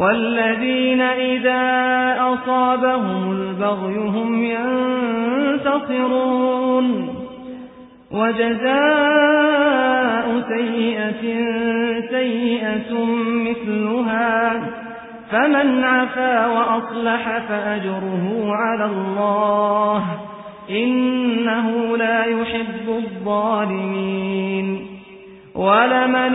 والذين إذا أصابهم البغي هم ينتصرون. وجزاء سيئة سيئة مثلها. فمن عفا وأصلح فأجره على الله. إنه لا يحب الظالمين. ولمن